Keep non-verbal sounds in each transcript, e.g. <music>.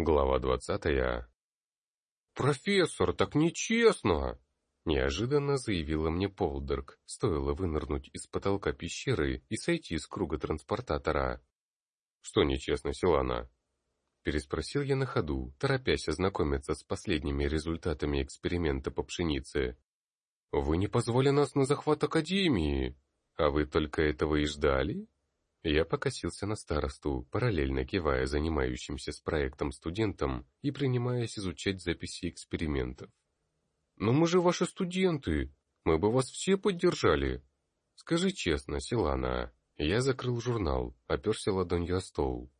Глава двадцатая. «Профессор, так нечестно!» Неожиданно заявила мне Полдерг, стоило вынырнуть из потолка пещеры и сойти из круга транспортатора. «Что нечестно, Силана?» Переспросил я на ходу, торопясь ознакомиться с последними результатами эксперимента по пшенице. «Вы не позвали нас на захват Академии, а вы только этого и ждали?» Я покосился на старосту, параллельно кивая занимающимся с проектом студентам и принимаясь изучать записи экспериментов. «Но мы же ваши студенты, мы бы вас все поддержали!» «Скажи честно, Силана». Я закрыл журнал, оперся ладонью о стол.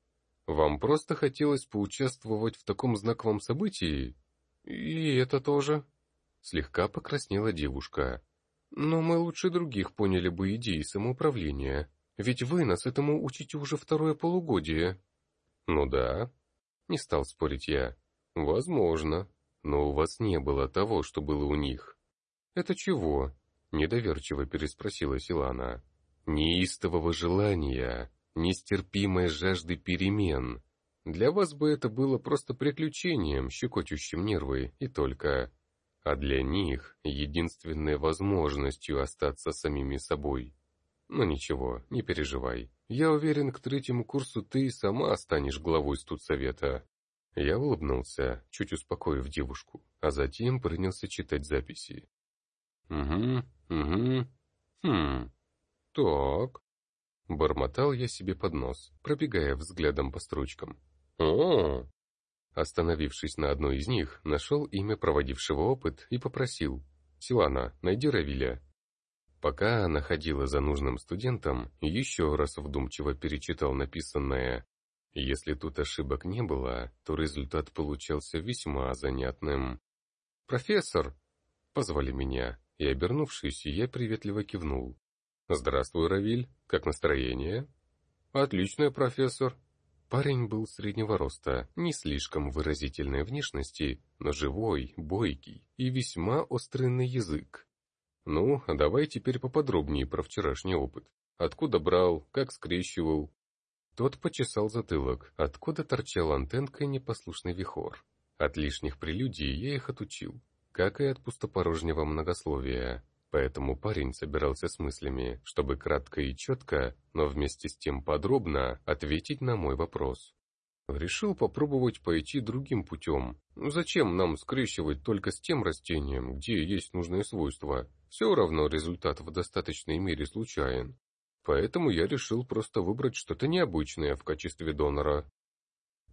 «Вам просто хотелось поучаствовать в таком знаковом событии?» «И это тоже?» Слегка покраснела девушка. «Но мы лучше других поняли бы идеи самоуправления». Ведь вы нас этому учите уже второе полугодие. Ну да, не стал спорить я. Возможно, но у вас не было того, что было у них. Это чего? Недоверчиво переспросила Силана. Неистового желания, нестерпимой жажды перемен. Для вас бы это было просто приключением, щекочущим нервы, и только. А для них — единственной возможностью остаться самими собой. Но ничего, не переживай. Я уверен, к третьему курсу ты сама станешь главой студсовета. Я улыбнулся, чуть успокоив девушку, а затем принялся читать записи. Угу, угу. Хм. Так. Бормотал я себе под нос, пробегая взглядом по строчкам. О! Остановившись на одной из них, нашел имя проводившего опыт и попросил. «Силана, найди Равиля». Пока она ходила за нужным студентом, еще раз вдумчиво перечитал написанное. Если тут ошибок не было, то результат получался весьма занятным. «Профессор!» — позвали меня, и, обернувшись, я приветливо кивнул. «Здравствуй, Равиль, как настроение?» «Отличное, профессор!» Парень был среднего роста, не слишком выразительной внешности, но живой, бойкий и весьма острый на язык. Ну, а давай теперь поподробнее про вчерашний опыт. Откуда брал, как скрещивал. Тот почесал затылок, откуда торчал антенкой непослушный вихор. От лишних прелюдий я их отучил, как и от пустопорожнего многословия. Поэтому парень собирался с мыслями, чтобы кратко и четко, но вместе с тем подробно ответить на мой вопрос. Решил попробовать пойти другим путем. Зачем нам скрещивать только с тем растением, где есть нужные свойства, все равно результат в достаточной мере случайен. Поэтому я решил просто выбрать что-то необычное в качестве донора.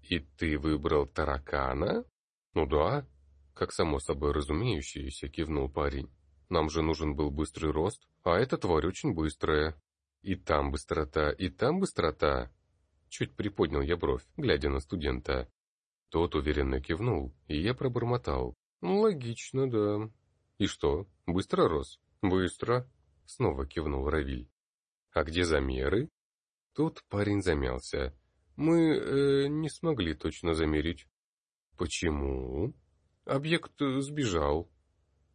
И ты выбрал таракана? Ну да, как само собой разумеющееся, кивнул парень. Нам же нужен был быстрый рост, а эта тварь очень быстрая. И там быстрота, и там быстрота. Чуть приподнял я бровь, глядя на студента. Тот уверенно кивнул, и я пробормотал. Ну, логично, да. «И что, быстро рос?» «Быстро», — снова кивнул Равиль. «А где замеры?» Тут парень замялся. «Мы э, не смогли точно замерить». «Почему?» «Объект сбежал».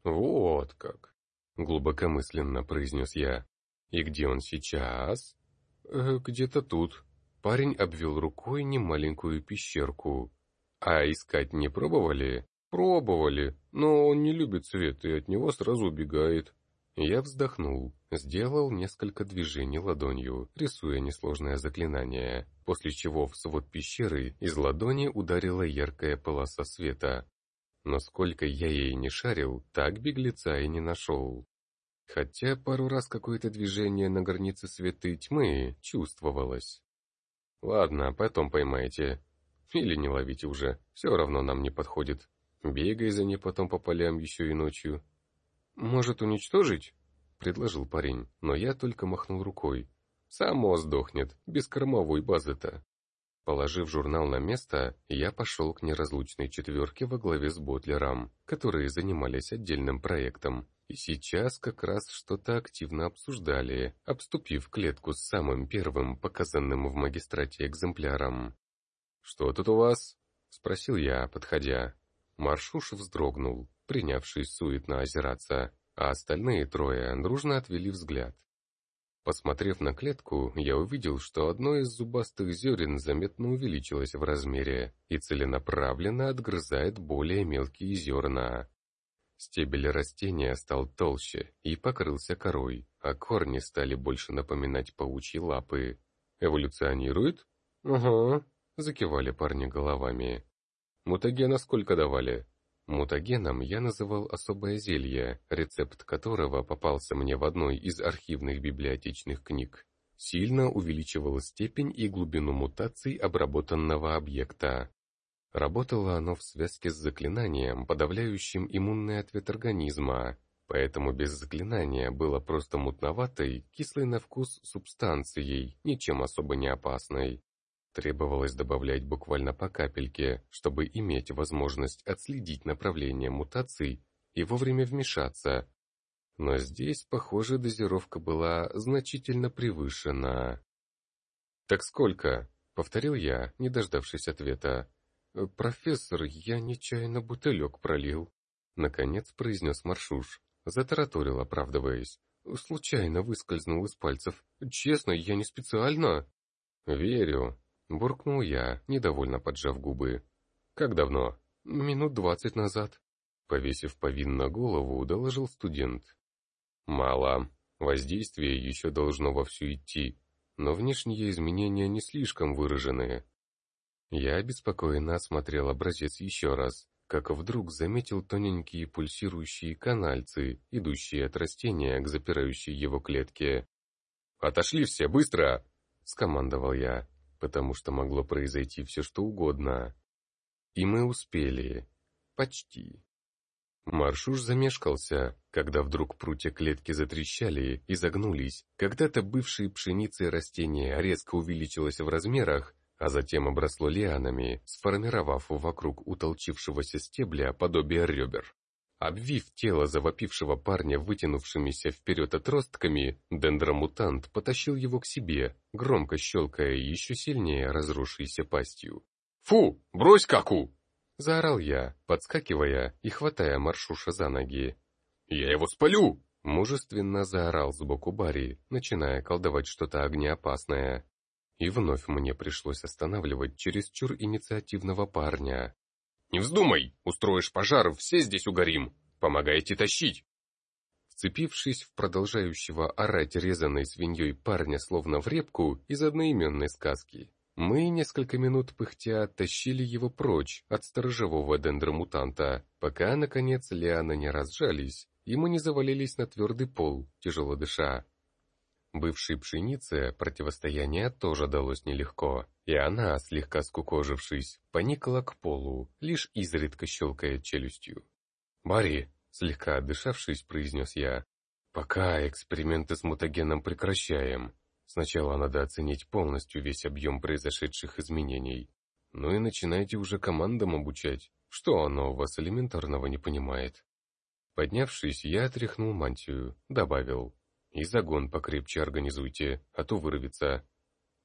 «Вот как», — глубокомысленно произнес я. «И где он сейчас?» э, «Где-то тут». Парень обвел рукой немаленькую пещерку. «А искать не пробовали?» «Пробовали, но он не любит свет и от него сразу убегает». Я вздохнул, сделал несколько движений ладонью, рисуя несложное заклинание, после чего в свод пещеры из ладони ударила яркая полоса света. Но сколько я ей не шарил, так беглеца и не нашел. Хотя пару раз какое-то движение на границе света и тьмы чувствовалось. Ладно, потом поймайте. Или не ловите уже, все равно нам не подходит. Бегай за ней потом по полям еще и ночью. Может, уничтожить? Предложил парень, но я только махнул рукой. Само сдохнет, без кормовой базы-то. Положив журнал на место, я пошел к неразлучной четверке во главе с Ботлером, которые занимались отдельным проектом, и сейчас как раз что-то активно обсуждали, обступив клетку с самым первым показанным в магистрате экземпляром. «Что тут у вас?» — спросил я, подходя. Маршуш вздрогнул, принявший суетно озираться, а остальные трое дружно отвели взгляд. Посмотрев на клетку, я увидел, что одно из зубастых зерен заметно увеличилось в размере и целенаправленно отгрызает более мелкие зерна. Стебель растения стал толще и покрылся корой, а корни стали больше напоминать паучьи лапы. «Эволюционирует?» «Ага», — закивали парни головами. «Мутагена сколько давали?» Мутагеном я называл особое зелье, рецепт которого попался мне в одной из архивных библиотечных книг. Сильно увеличивал степень и глубину мутаций обработанного объекта. Работало оно в связке с заклинанием, подавляющим иммунный ответ организма, поэтому без заклинания было просто мутноватой, кислой на вкус субстанцией, ничем особо не опасной. Требовалось добавлять буквально по капельке, чтобы иметь возможность отследить направление мутаций и вовремя вмешаться. Но здесь, похоже, дозировка была значительно превышена. «Так сколько?» — повторил я, не дождавшись ответа. «Э, «Профессор, я нечаянно бутылек пролил», — наконец произнес Маршуш. Затараторил, оправдываясь. «Случайно выскользнул из пальцев. Честно, я не специально». «Верю», — буркнул я, недовольно поджав губы. «Как давно?» «Минут двадцать назад». Повесив повинно голову, доложил студент. «Мало. Воздействие еще должно вовсю идти, но внешние изменения не слишком выраженные. Я обеспокоенно осмотрел образец еще раз, как вдруг заметил тоненькие пульсирующие канальцы, идущие от растения к запирающей его клетке. «Отошли все, быстро!» — скомандовал я, потому что могло произойти все что угодно. И мы успели. Почти. Маршуш замешкался, когда вдруг прутья клетки затрещали и загнулись. Когда-то бывшие пшеницы растения резко увеличилось в размерах, а затем обросло лианами, сформировав вокруг утолчившегося стебля подобие ребер. Обвив тело завопившего парня вытянувшимися вперед отростками, дендромутант потащил его к себе, громко щелкая еще сильнее разросшейся пастью. «Фу! Брось каку!» — заорал я, подскакивая и хватая Маршуша за ноги. «Я его спалю!» — мужественно заорал сбоку Барри, начиная колдовать что-то огнеопасное. И вновь мне пришлось останавливать чересчур инициативного парня. «Не вздумай! Устроишь пожар, все здесь угорим! Помогайте тащить!» Вцепившись в продолжающего орать резаной свиньей парня словно в репку из одноименной сказки, мы несколько минут пыхтя тащили его прочь от сторожевого дендромутанта, пока, наконец, лианы не разжались, и мы не завалились на твердый пол, тяжело дыша. Бывшей пшенице противостояние тоже далось нелегко, и она, слегка скукожившись, поникла к полу, лишь изредка щелкая челюстью. «Барри!» — слегка отдышавшись, произнес я. «Пока эксперименты с мутагеном прекращаем. Сначала надо оценить полностью весь объем произошедших изменений. Ну и начинайте уже командам обучать. Что оно у вас элементарного не понимает?» Поднявшись, я отряхнул мантию, добавил. И загон покрепче организуйте, а то вырвется.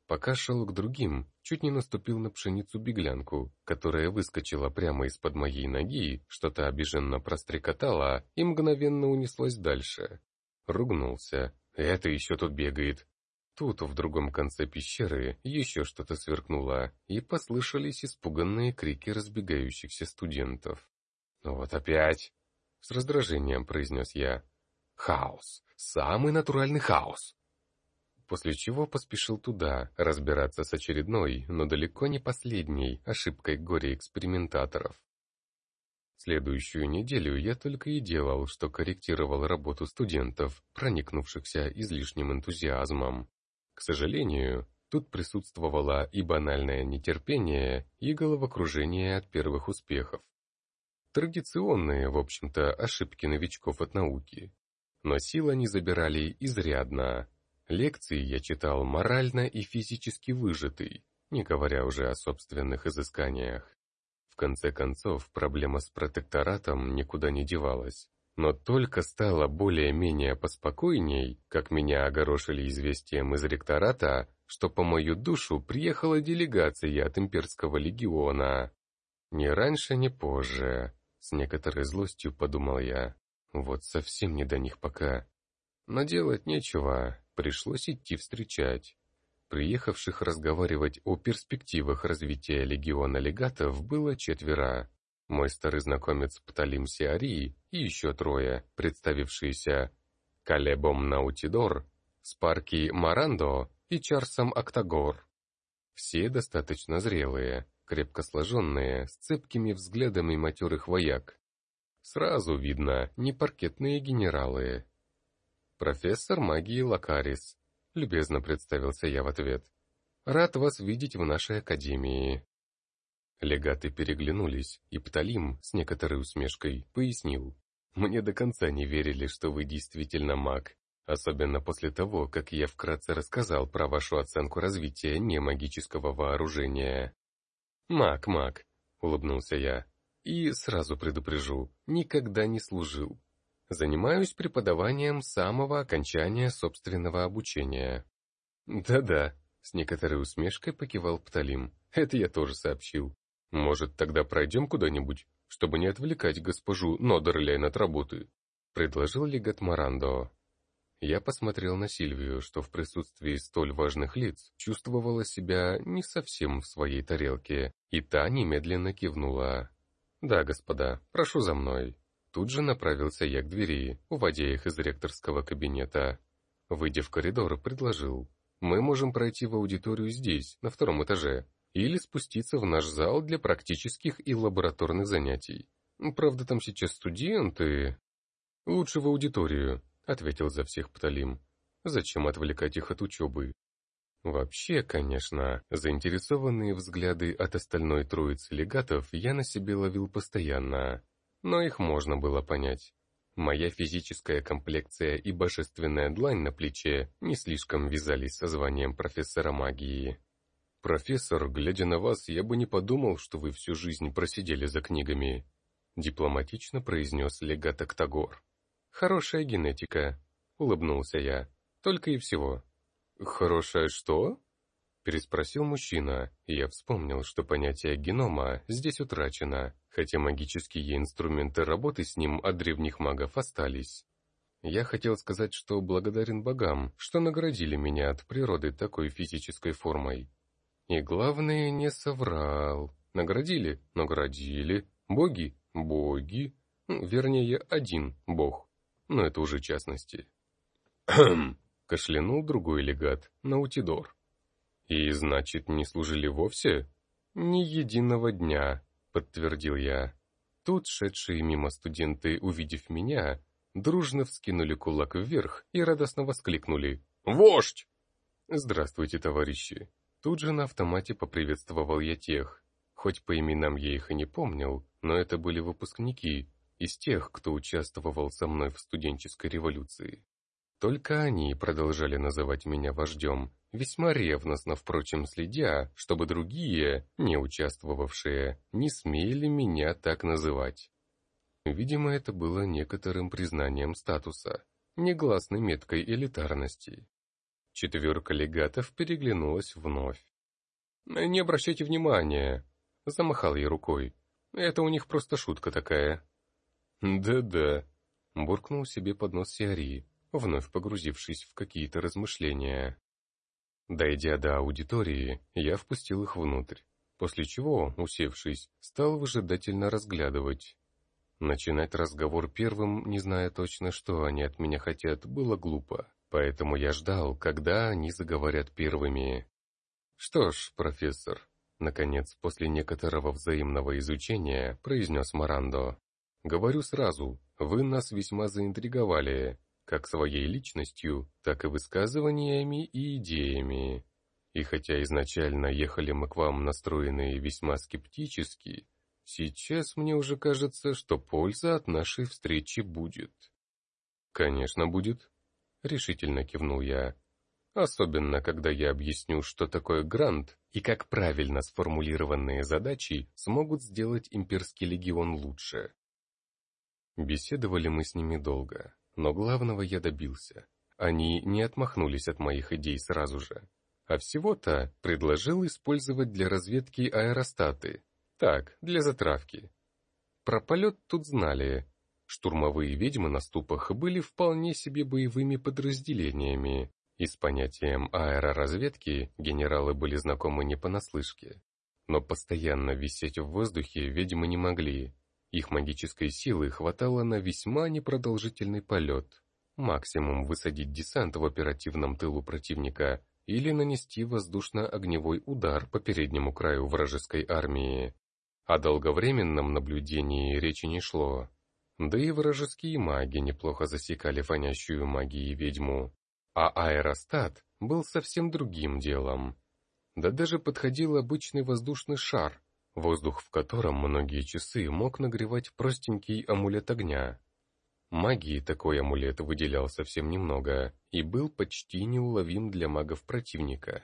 Пока шел к другим, чуть не наступил на пшеницу-беглянку, которая выскочила прямо из-под моей ноги, что-то обиженно прострекотала и мгновенно унеслась дальше. Ругнулся. Это еще тут бегает. Тут, в другом конце пещеры, еще что-то сверкнуло, и послышались испуганные крики разбегающихся студентов. «Ну «Вот опять!» — с раздражением произнес я. «Хаос! Самый натуральный хаос. После чего поспешил туда, разбираться с очередной, но далеко не последней, ошибкой горе-экспериментаторов. Следующую неделю я только и делал, что корректировал работу студентов, проникнувшихся излишним энтузиазмом. К сожалению, тут присутствовало и банальное нетерпение, и головокружение от первых успехов. Традиционные, в общем-то, ошибки новичков от науки, но сил они забирали изрядно. Лекции я читал морально и физически выжатый, не говоря уже о собственных изысканиях. В конце концов, проблема с протекторатом никуда не девалась. Но только стало более-менее поспокойней, как меня огорошили известием из ректората, что по мою душу приехала делегация от имперского легиона. Ни раньше, ни позже, с некоторой злостью подумал я. Вот совсем не до них пока. Но делать нечего, Пришлось идти встречать. Приехавших разговаривать о перспективах развития легиона легатов было четверо. Мой старый знакомец Пталим Сиари и еще трое, представившиеся Калебом Наутидор, Спарки Марандо и Чарсом Октагор. Все достаточно зрелые, крепко сложенные, с цепкими взглядами матерых вояк. Сразу видно, не паркетные генералы. «Профессор магии Лакарис», — любезно представился я в ответ. «Рад вас видеть в нашей академии». Легаты переглянулись, и Пталим, с некоторой усмешкой, пояснил. «Мне до конца не верили, что вы действительно маг, особенно после того, как я вкратце рассказал про вашу оценку развития немагического вооружения». «Маг, маг», — улыбнулся я. И сразу предупрежу, никогда не служил. Занимаюсь преподаванием самого окончания собственного обучения. Да-да, с некоторой усмешкой покивал Пталим. Это я тоже сообщил. Может, тогда пройдем куда-нибудь, чтобы не отвлекать госпожу Нодерляйн от работы? Предложил легат Марандо. Я посмотрел на Сильвию, что в присутствии столь важных лиц чувствовала себя не совсем в своей тарелке, и та немедленно кивнула. «Да, господа, прошу за мной». Тут же направился я к двери, уводя их из ректорского кабинета. Выйдя в коридор, предложил. «Мы можем пройти в аудиторию здесь, на втором этаже, или спуститься в наш зал для практических и лабораторных занятий. Правда, там сейчас студенты...» «Лучше в аудиторию», — ответил за всех Пталим. «Зачем отвлекать их от учебы? Вообще, конечно, заинтересованные взгляды от остальной троицы легатов я на себе ловил постоянно, но их можно было понять. Моя физическая комплекция и божественная длань на плече не слишком вязались со званием профессора магии. «Профессор, глядя на вас, я бы не подумал, что вы всю жизнь просидели за книгами», дипломатично произнес легат Октагор. «Хорошая генетика», — улыбнулся я, — «только и всего». «Хорошее что?» — переспросил мужчина, я вспомнил, что понятие генома здесь утрачено, хотя магические инструменты работы с ним от древних магов остались. Я хотел сказать, что благодарен богам, что наградили меня от природы такой физической формой. И главное, не соврал. Наградили? Наградили. Боги? Боги. Вернее, один бог. Но это уже частности. <clears throat> Кашлянул другой легат, Наутидор. «И, значит, не служили вовсе?» «Ни единого дня», — подтвердил я. Тут шедшие мимо студенты, увидев меня, дружно вскинули кулак вверх и радостно воскликнули. «Вождь!» «Здравствуйте, товарищи!» Тут же на автомате поприветствовал я тех. Хоть по именам я их и не помнил, но это были выпускники, из тех, кто участвовал со мной в студенческой революции. Только они продолжали называть меня вождем, весьма ревностно, впрочем, следя, чтобы другие, не участвовавшие, не смели меня так называть. Видимо, это было некоторым признанием статуса, негласной меткой элитарности. Четверка легатов переглянулась вновь. «Не обращайте внимания», — замахал я рукой. «Это у них просто шутка такая». «Да-да», — буркнул себе под нос Сиари вновь погрузившись в какие-то размышления. Дойдя до аудитории, я впустил их внутрь, после чего, усевшись, стал выжидательно разглядывать. Начинать разговор первым, не зная точно, что они от меня хотят, было глупо, поэтому я ждал, когда они заговорят первыми. «Что ж, профессор», — наконец, после некоторого взаимного изучения, произнес Марандо, — «говорю сразу, вы нас весьма заинтриговали, как своей личностью, так и высказываниями и идеями. И хотя изначально ехали мы к вам настроенные весьма скептически, сейчас мне уже кажется, что польза от нашей встречи будет. Конечно, будет, решительно кивнул я. Особенно, когда я объясню, что такое грант и как правильно сформулированные задачи смогут сделать имперский легион лучше. Беседовали мы с ними долго. Но главного я добился. Они не отмахнулись от моих идей сразу же. А всего-то предложил использовать для разведки аэростаты. Так, для затравки. Про полет тут знали. Штурмовые ведьмы на ступах были вполне себе боевыми подразделениями. И с понятием аэроразведки генералы были знакомы не понаслышке. Но постоянно висеть в воздухе ведьмы не могли. Их магической силы хватало на весьма непродолжительный полет. Максимум высадить десант в оперативном тылу противника или нанести воздушно-огневой удар по переднему краю вражеской армии. О долговременном наблюдении речи не шло. Да и вражеские маги неплохо засекали фонящую магией ведьму. А аэростат был совсем другим делом. Да даже подходил обычный воздушный шар, воздух в котором многие часы мог нагревать простенький амулет огня. Магии такой амулет выделял совсем немного и был почти неуловим для магов противника.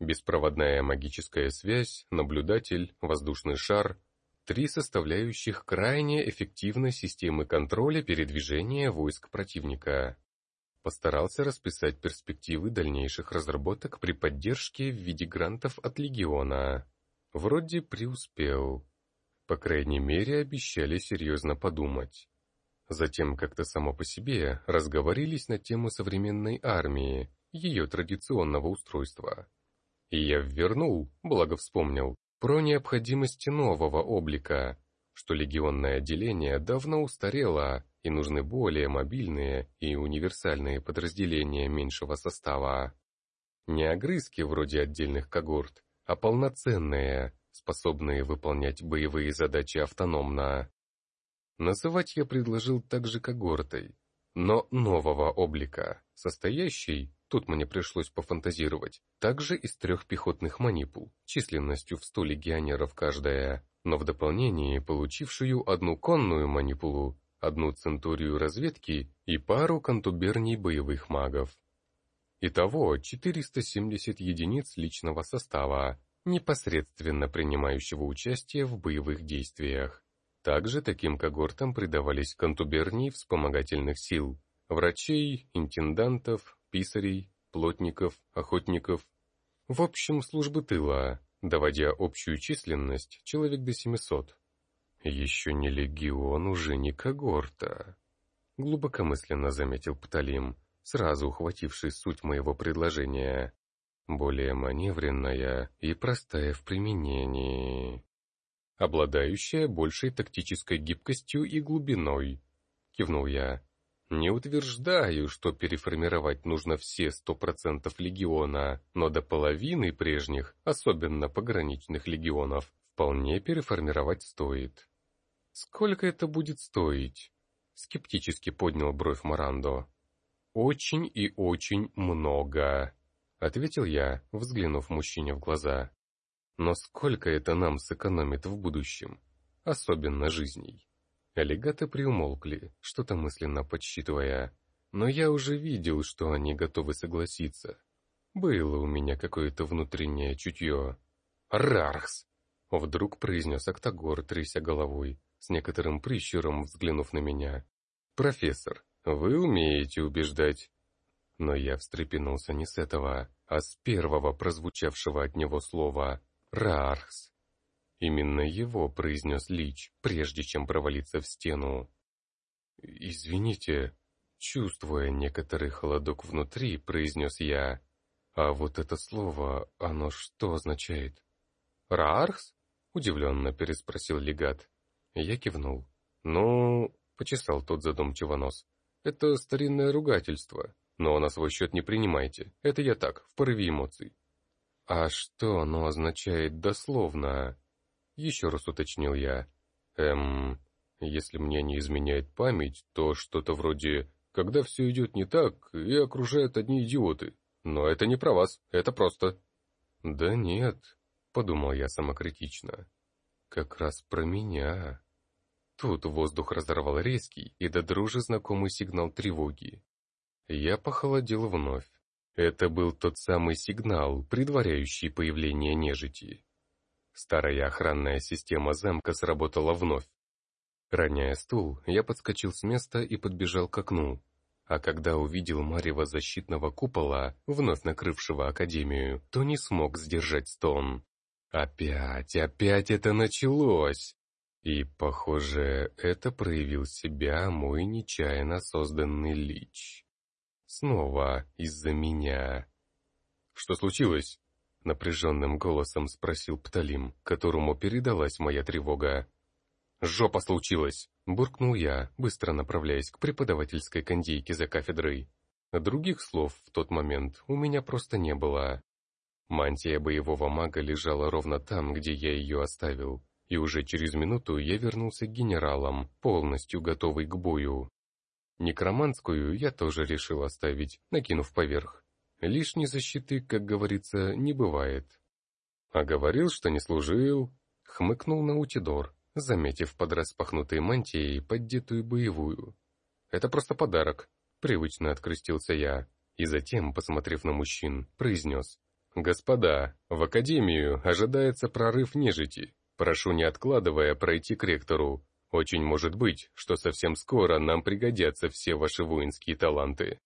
Беспроводная магическая связь, наблюдатель, воздушный шар — три составляющих крайне эффективной системы контроля передвижения войск противника. Постарался расписать перспективы дальнейших разработок при поддержке в виде грантов от Легиона. Вроде преуспел. По крайней мере, обещали серьезно подумать. Затем как-то само по себе разговорились на тему современной армии, ее традиционного устройства. И я вернул, благо вспомнил, про необходимость нового облика, что легионное отделение давно устарело и нужны более мобильные и универсальные подразделения меньшего состава. Не огрызки вроде отдельных когорт, а полноценные, способные выполнять боевые задачи автономно. Называть я предложил также когортой, но нового облика, состоящей, тут мне пришлось пофантазировать, также из трех пехотных манипул, численностью в сто легионеров каждая, но в дополнении получившую одну конную манипулу, одну центурию разведки и пару контуберний боевых магов. Итого 470 единиц личного состава, непосредственно принимающего участие в боевых действиях. Также таким когортам придавались контубернии вспомогательных сил, врачей, интендантов, писарей, плотников, охотников. В общем, службы тыла, доводя общую численность человек до 700. Еще не легион, уже не когорта. Глубокомысленно заметил Пталим, сразу ухвативший суть моего предложения. Более маневренная и простая в применении обладающая большей тактической гибкостью и глубиной. Кивнул я. Не утверждаю, что переформировать нужно все сто процентов легиона, но до половины прежних, особенно пограничных легионов, вполне переформировать стоит. Сколько это будет стоить? Скептически поднял бровь Марандо. Очень и очень много, ответил я, взглянув мужчине в глаза. Но сколько это нам сэкономит в будущем? Особенно жизней. Аллигаты приумолкли, что-то мысленно подсчитывая. Но я уже видел, что они готовы согласиться. Было у меня какое-то внутреннее чутье. «Рархс!» — вдруг произнес Октагор, тряся головой, с некоторым прищуром взглянув на меня. «Профессор, вы умеете убеждать?» Но я встрепенулся не с этого, а с первого прозвучавшего от него слова Раархс. Именно его произнес Лич, прежде чем провалиться в стену. «Извините», чувствуя некоторый холодок внутри, произнес я. «А вот это слово, оно что означает?» «Раархс?» — удивленно переспросил легат. Я кивнул. «Ну...» — почесал тот задумчиво нос. «Это старинное ругательство, но на свой счет не принимайте. Это я так, в порыве эмоций. «А что оно означает дословно?» Еще раз уточнил я. «Эм, если мне не изменяет память, то что-то вроде «когда все идет не так и окружают одни идиоты». Но это не про вас, это просто...» «Да нет», — подумал я самокритично. «Как раз про меня». Тут воздух разорвал резкий и до дрожи знакомый сигнал тревоги. Я похолодел вновь. Это был тот самый сигнал, предваряющий появление нежити. Старая охранная система замка сработала вновь. Роняя стул, я подскочил с места и подбежал к окну. А когда увидел марево защитного купола, вновь накрывшего Академию, то не смог сдержать стон. Опять, опять это началось! И, похоже, это проявил себя мой нечаянно созданный лич. Снова из-за меня. «Что случилось?» — напряженным голосом спросил Пталим, которому передалась моя тревога. «Жопа случилась!» — буркнул я, быстро направляясь к преподавательской кондейке за кафедрой. Других слов в тот момент у меня просто не было. Мантия боевого мага лежала ровно там, где я ее оставил, и уже через минуту я вернулся к генералам, полностью готовый к бою. Некроманскую я тоже решил оставить, накинув поверх. Лишней защиты, как говорится, не бывает. А говорил, что не служил, хмыкнул Наутидор, заметив под распахнутой мантией поддетую боевую. Это просто подарок, привычно открестился я, и затем, посмотрев на мужчин, произнес. «Господа, в Академию ожидается прорыв нежити. Прошу, не откладывая, пройти к ректору. Очень может быть, что совсем скоро нам пригодятся все ваши воинские таланты.